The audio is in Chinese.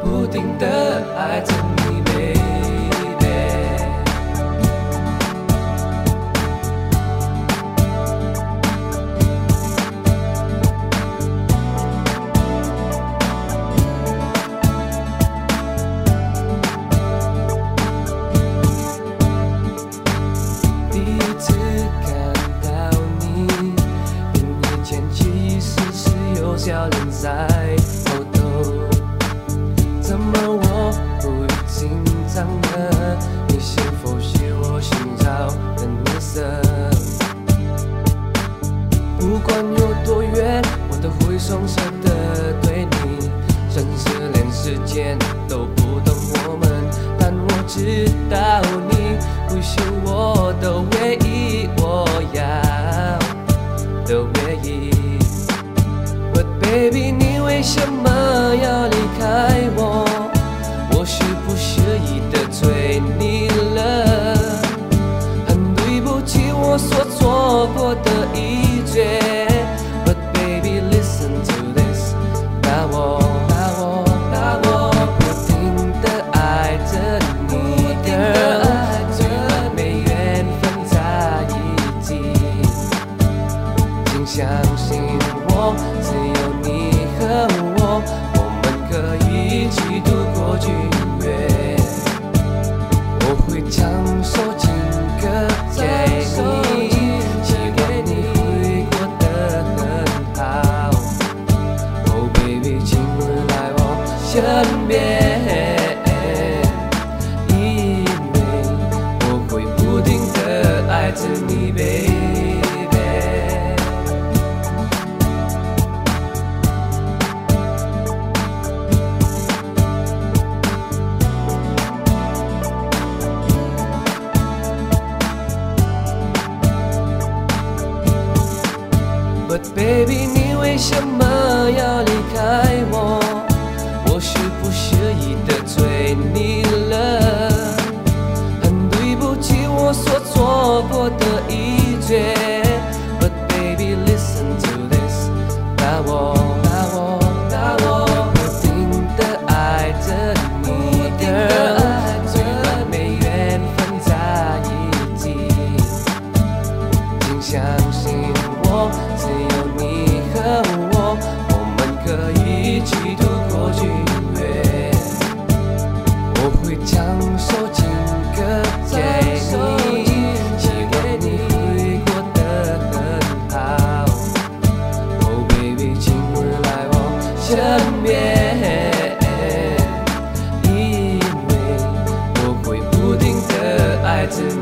不停的爱怎？在后头，怎么我不紧张呢？你是否是我寻找的颜色？不管有多远，我都会双手的对你。甚至连时间都不懂我们，但我知道。相信我只有你和我我们可以一起度过今夜 baby 你为什么要离开我？我是不是已得罪你？身边，因为我会不停的爱着你。